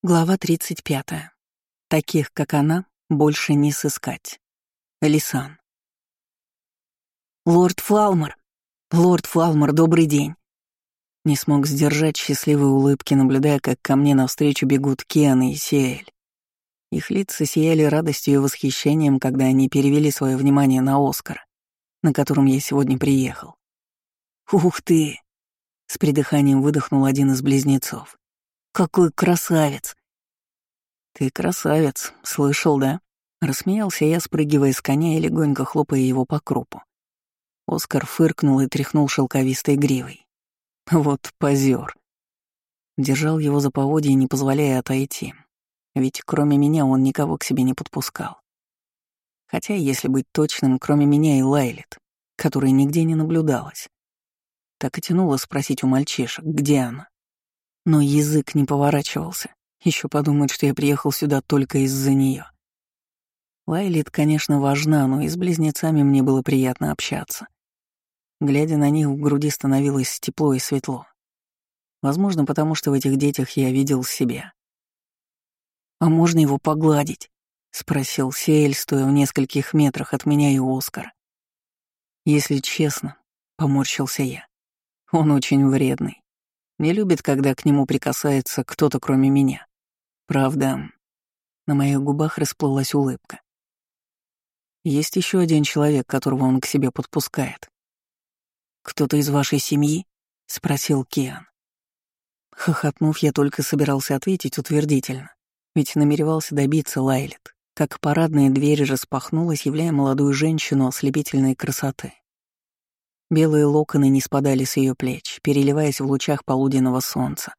Глава 35. Таких, как она, больше не сыскать. Лисан. «Лорд Флалмор! Лорд Флалмор, добрый день!» Не смог сдержать счастливой улыбки, наблюдая, как ко мне навстречу бегут Киан и Сиэль. Их лица сияли радостью и восхищением, когда они перевели свое внимание на Оскара, на котором я сегодня приехал. «Ух ты!» — с придыханием выдохнул один из близнецов. Какой красавец!» «Ты красавец, слышал, да?» Рассмеялся я, спрыгивая с коня и легонько хлопая его по крупу. Оскар фыркнул и тряхнул шелковистой гривой. Вот позер. Держал его за поводья, не позволяя отойти. Ведь кроме меня он никого к себе не подпускал. Хотя, если быть точным, кроме меня и Лайлет, которой нигде не наблюдалось. Так и тянуло спросить у мальчишек, где она но язык не поворачивался. Еще подумают, что я приехал сюда только из-за нее. Лайлит, конечно, важна, но и с близнецами мне было приятно общаться. Глядя на них, в груди становилось тепло и светло. Возможно, потому что в этих детях я видел себя. «А можно его погладить?» — спросил Сиэль, стоя в нескольких метрах от меня и Оскара. «Если честно», — поморщился я, — «он очень вредный. Не любит, когда к нему прикасается кто-то, кроме меня. Правда, на моих губах расплылась улыбка. Есть еще один человек, которого он к себе подпускает. «Кто-то из вашей семьи?» — спросил Киан. Хохотнув, я только собирался ответить утвердительно, ведь намеревался добиться Лайлет, как парадная дверь распахнулась, являя молодую женщину ослепительной красоты. Белые локоны не спадали с ее плеч, переливаясь в лучах полуденного солнца.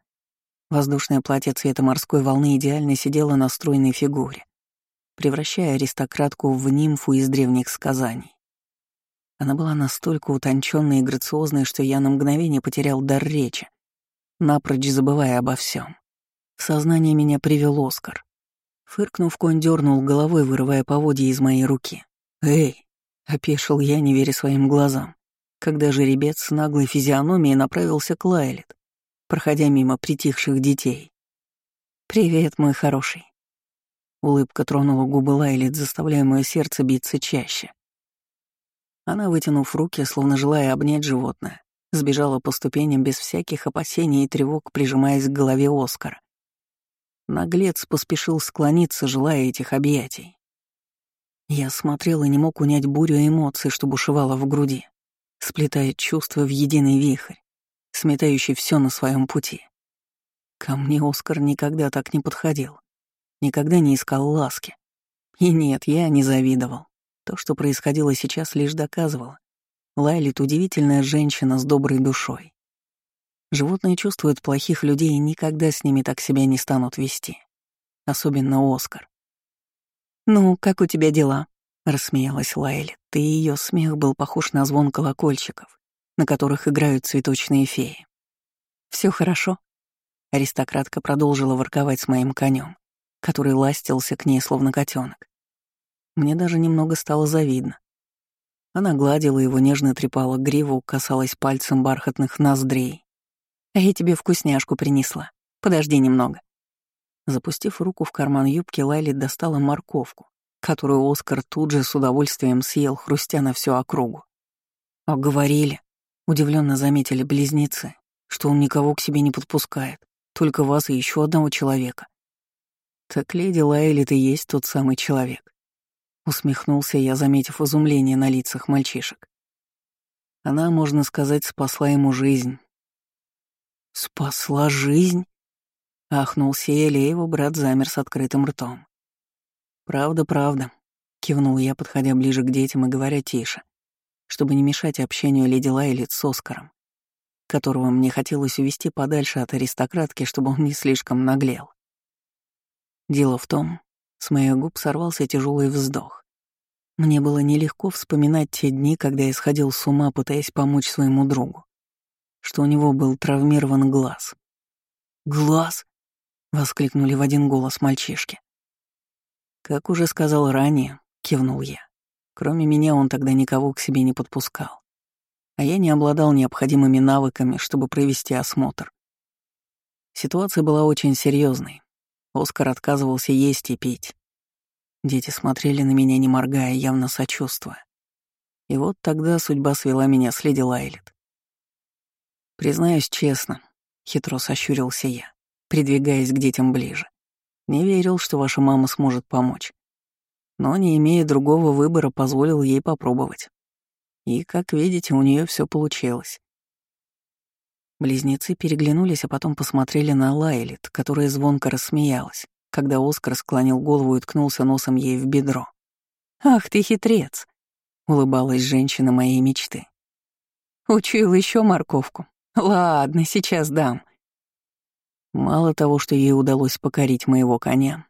Воздушное платье цвета морской волны идеально сидело на стройной фигуре, превращая аристократку в нимфу из древних сказаний. Она была настолько утонченной и грациозной, что я на мгновение потерял дар речи, напрочь забывая обо всем. В сознание меня привел Оскар. Фыркнув, конь дернул головой, вырывая поводья из моей руки. «Эй!» — опешил я, не веря своим глазам когда жеребец с наглой физиономией направился к Лайлет, проходя мимо притихших детей. «Привет, мой хороший». Улыбка тронула губы Лайлет, заставляя мое сердце биться чаще. Она, вытянув руки, словно желая обнять животное, сбежала по ступеням без всяких опасений и тревог, прижимаясь к голове Оскара. Наглец поспешил склониться, желая этих объятий. Я смотрел и не мог унять бурю эмоций, что бушевала в груди сплетает чувства в единый вихрь, сметающий все на своем пути. Ко мне Оскар никогда так не подходил, никогда не искал ласки. И нет, я не завидовал. То, что происходило сейчас, лишь доказывало. Лайлит — удивительная женщина с доброй душой. Животные чувствуют плохих людей и никогда с ними так себя не станут вести. Особенно Оскар. «Ну, как у тебя дела?» Рассмеялась Лайли. И ее смех был похож на звон колокольчиков, на которых играют цветочные феи. Все хорошо?» Аристократка продолжила ворковать с моим конем, который ластился к ней словно котенок. Мне даже немного стало завидно. Она гладила его, нежно трепала гриву, касалась пальцем бархатных ноздрей. «А я тебе вкусняшку принесла. Подожди немного». Запустив руку в карман юбки, Лайли достала морковку, которую Оскар тут же с удовольствием съел, хрустя на всю округу. А говорили, удивленно заметили близнецы, что он никого к себе не подпускает, только вас и еще одного человека. Так леди Лайли ты есть тот самый человек. Усмехнулся я, заметив изумление на лицах мальчишек. Она, можно сказать, спасла ему жизнь. «Спасла жизнь?» — ахнул Сиэль, брат замер с открытым ртом. «Правда, правда», — кивнул я, подходя ближе к детям и говоря тише, чтобы не мешать общению леди Лайли с Оскаром, которого мне хотелось увести подальше от аристократки, чтобы он не слишком наглел. Дело в том, с моих губ сорвался тяжелый вздох. Мне было нелегко вспоминать те дни, когда я сходил с ума, пытаясь помочь своему другу, что у него был травмирован глаз. «Глаз!» — воскликнули в один голос мальчишки. «Как уже сказал ранее», — кивнул я. Кроме меня он тогда никого к себе не подпускал. А я не обладал необходимыми навыками, чтобы провести осмотр. Ситуация была очень серьезной. Оскар отказывался есть и пить. Дети смотрели на меня, не моргая, явно сочувствуя. И вот тогда судьба свела меня с леди Лайлет. Признаюсь честно, хитро сощурился я, придвигаясь к детям ближе. Не верил, что ваша мама сможет помочь. Но, не имея другого выбора, позволил ей попробовать. И, как видите, у нее все получилось. Близнецы переглянулись, а потом посмотрели на Лайлит, которая звонко рассмеялась, когда Оскар склонил голову и ткнулся носом ей в бедро. «Ах ты хитрец!» — улыбалась женщина моей мечты. «Учуял еще морковку. Ладно, сейчас дам». Мало того, что ей удалось покорить моего коня,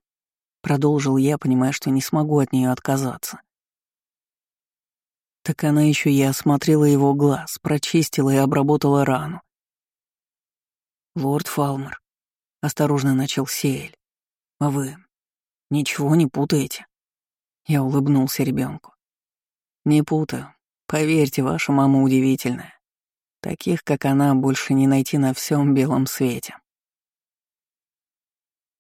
продолжил я, понимая, что не смогу от нее отказаться. Так она еще и осмотрела его глаз, прочистила и обработала рану, «Лорд Фалмер», — осторожно начал Сиэль, — «а вы ничего не путаете?» Я улыбнулся ребенку. «Не путаю. Поверьте, ваша мама удивительная. Таких, как она, больше не найти на всем белом свете».